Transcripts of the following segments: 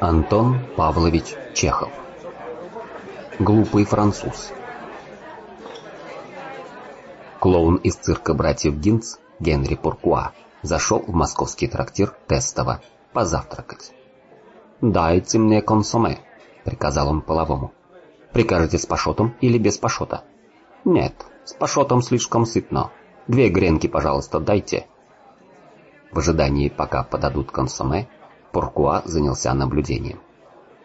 Антон Павлович Чехов Глупый француз Клоун из цирка братьев Гинц Генри Пуркуа зашел в московский трактир Тестово позавтракать. «Дайте мне консоме», — приказал он половому. «Прикажете с пашотом или без пашота?» «Нет, с пашотом слишком сытно. Две гренки, пожалуйста, дайте». В ожидании, пока подадут консоме, Пуркуа занялся наблюдением.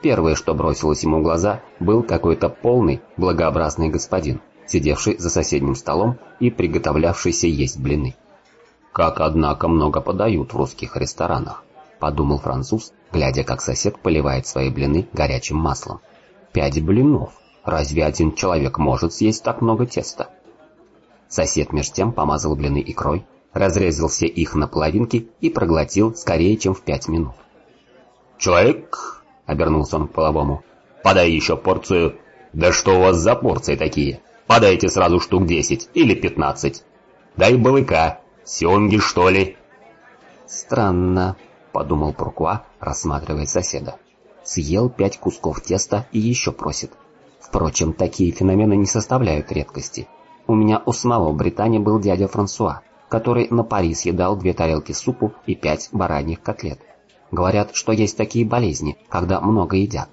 Первое, что бросилось ему в глаза, был какой-то полный, благообразный господин, сидевший за соседним столом и приготовлявшийся есть блины. «Как, однако, много подают в русских ресторанах», — подумал француз, глядя, как сосед поливает свои блины горячим маслом. «Пять блинов. Разве один человек может съесть так много теста?» Сосед меж тем помазал блины икрой, разрезал все их на половинки и проглотил скорее, чем в пять минут. «Человек!» — обернулся он к половому. «Подай еще порцию. Да что у вас за порции такие? Подайте сразу штук десять или пятнадцать. Дай балыка. Семги, что ли?» «Странно», — подумал Пуркуа, рассматривая соседа. Съел пять кусков теста и еще просит. Впрочем, такие феномены не составляют редкости. У меня у самого Британии был дядя Франсуа, который на пари съедал две тарелки супу и пять бараньих котлет. Говорят, что есть такие болезни, когда много едят.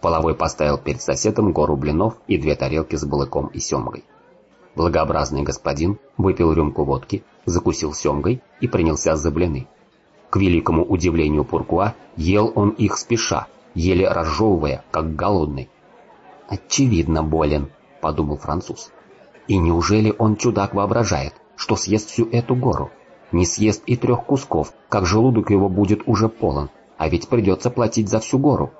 Половой поставил перед соседом гору блинов и две тарелки с балыком и семгой. Благообразный господин выпил рюмку водки, закусил семгой и принялся за блины. К великому удивлению Пуркуа, ел он их спеша, еле разжевывая, как голодный. «Очевидно болен», — подумал француз. «И неужели он чудак воображает, что съест всю эту гору?» не съест и трех кусков, как желудок его будет уже полон, а ведь придется платить за всю гору.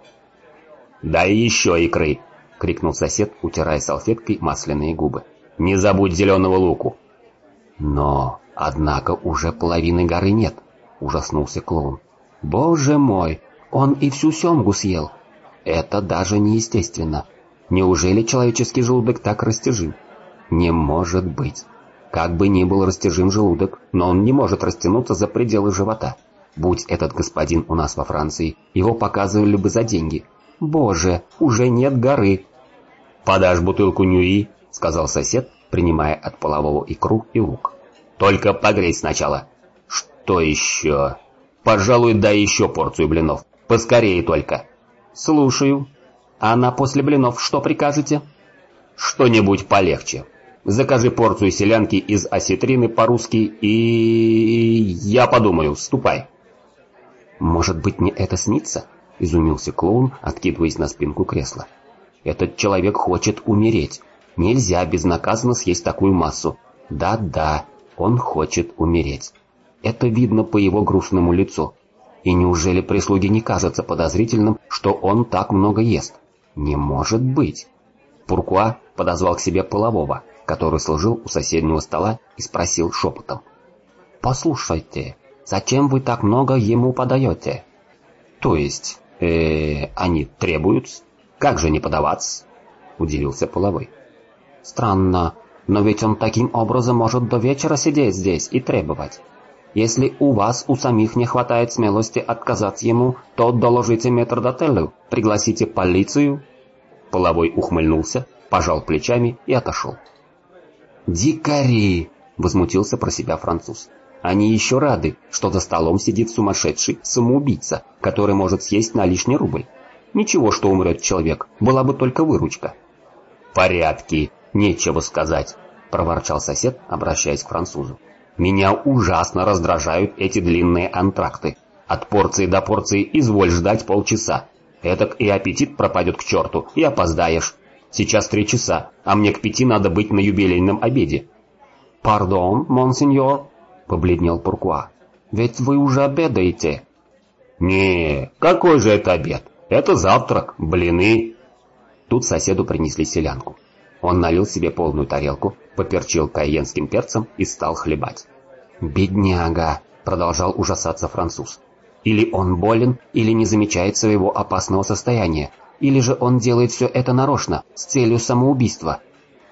«Дай еще икры!» — крикнул сосед, утирая салфеткой масляные губы. «Не забудь зеленого луку!» «Но, однако, уже половины горы нет!» — ужаснулся клоун. «Боже мой, он и всю семгу съел! Это даже неестественно! Неужели человеческий желудок так растяжим? Не может быть!» Как бы ни был растяжим желудок, но он не может растянуться за пределы живота. Будь этот господин у нас во Франции, его показывали бы за деньги. Боже, уже нет горы. «Подашь бутылку нюи», — сказал сосед, принимая от полового икру и лук. «Только погреть сначала». «Что еще?» «Пожалуй, дай еще порцию блинов. Поскорее только». «Слушаю. А на после блинов что прикажете?» «Что-нибудь полегче». Закажи порцию селянки из осетрины по-русски и... Я подумаю, ступай. Может быть, мне это снится? Изумился клоун, откидываясь на спинку кресла. Этот человек хочет умереть. Нельзя безнаказанно съесть такую массу. Да-да, он хочет умереть. Это видно по его грустному лицу. И неужели прислуге не кажется подозрительным, что он так много ест? Не может быть. Пуркуа подозвал к себе полового который служил у соседнего стола, и спросил шепотом. «Послушайте, зачем вы так много ему подаете?» «То есть, э, они требуют? Как же не подаваться?» — удивился половой. «Странно, но ведь он таким образом может до вечера сидеть здесь и требовать. Если у вас у самих не хватает смелости отказать ему, то доложите метрдотелю, пригласите полицию». Половой ухмыльнулся, пожал плечами и отошел. «Дикари!» — возмутился про себя француз. «Они еще рады, что за столом сидит сумасшедший самоубийца, который может съесть на лишний рубль. Ничего, что умрет человек, была бы только выручка». «Порядки, нечего сказать», — проворчал сосед, обращаясь к французу. «Меня ужасно раздражают эти длинные антракты. От порции до порции изволь ждать полчаса. Этак и аппетит пропадет к черту, и опоздаешь. Сейчас три часа, а мне к пяти надо быть на юбилейном обеде». «Пардон, монсеньор», — побледнел Пуркуа. «Ведь вы уже обедаете». «Не, какой же это обед? Это завтрак, блины». Тут соседу принесли селянку. Он налил себе полную тарелку, поперчил кайенским перцем и стал хлебать. «Бедняга!» — продолжал ужасаться француз. «Или он болен, или не замечает своего опасного состояния, или же он делает все это нарочно, с целью самоубийства?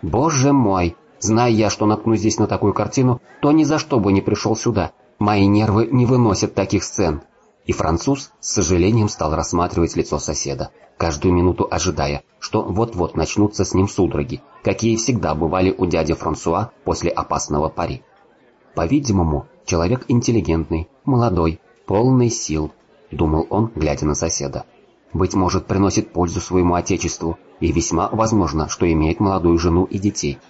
Боже мой, Зная я, что наткнусь здесь на такую картину, то ни за что бы не пришел сюда. Мои нервы не выносят таких сцен. И француз с сожалением стал рассматривать лицо соседа, каждую минуту ожидая, что вот-вот начнутся с ним судороги, какие всегда бывали у дяди Франсуа после опасного пари. По-видимому, человек интеллигентный, молодой, полный сил, думал он, глядя на соседа. Быть может, приносит пользу своему отечеству, и весьма возможно, что имеет молодую жену и детей.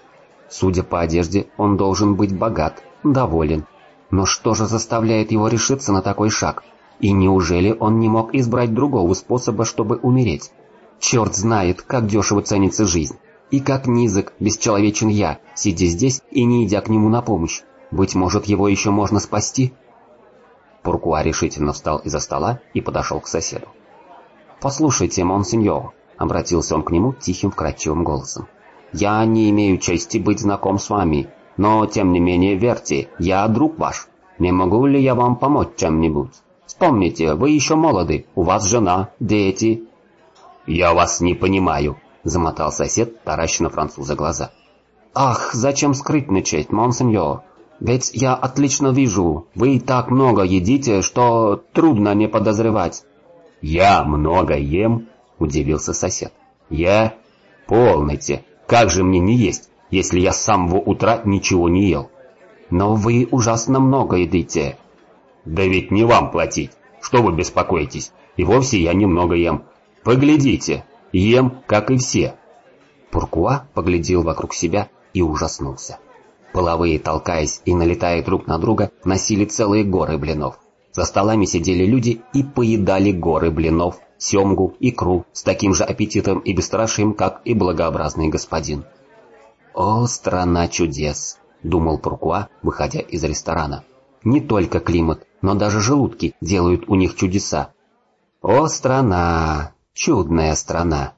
Судя по одежде, он должен быть богат, доволен. Но что же заставляет его решиться на такой шаг? И неужели он не мог избрать другого способа, чтобы умереть? Черт знает, как дешево ценится жизнь. И как низок, бесчеловечен я, сидя здесь и не идя к нему на помощь. Быть может, его еще можно спасти? Пуркуа решительно встал из-за стола и подошел к соседу. «Послушайте, монсеньор», — обратился он к нему тихим вкрадчивым голосом. «Я не имею чести быть знаком с вами, но, тем не менее, верьте, я друг ваш. Не могу ли я вам помочь чем-нибудь? Вспомните, вы еще молоды, у вас жена, дети». «Я вас не понимаю», — замотал сосед, тараща на француза глаза. «Ах, зачем скрытничать, монсеньор? Ведь я отлично вижу, вы так много едите, что трудно не подозревать». «Я много ем?» – удивился сосед. «Я? Полните! Как же мне не есть, если я с самого утра ничего не ел?» «Но вы ужасно много едите». «Да ведь не вам платить. Что вы беспокоитесь? И вовсе я немного ем. Поглядите, ем, как и все». Пуркуа поглядел вокруг себя и ужаснулся. Половые, толкаясь и налетая друг на друга, носили целые горы блинов. За столами сидели люди и поедали горы блинов, семгу, икру с таким же аппетитом и бесстрашием, как и благообразный господин. «О, страна чудес!» — думал Пуркуа, выходя из ресторана. «Не только климат, но даже желудки делают у них чудеса. О, страна! Чудная страна!»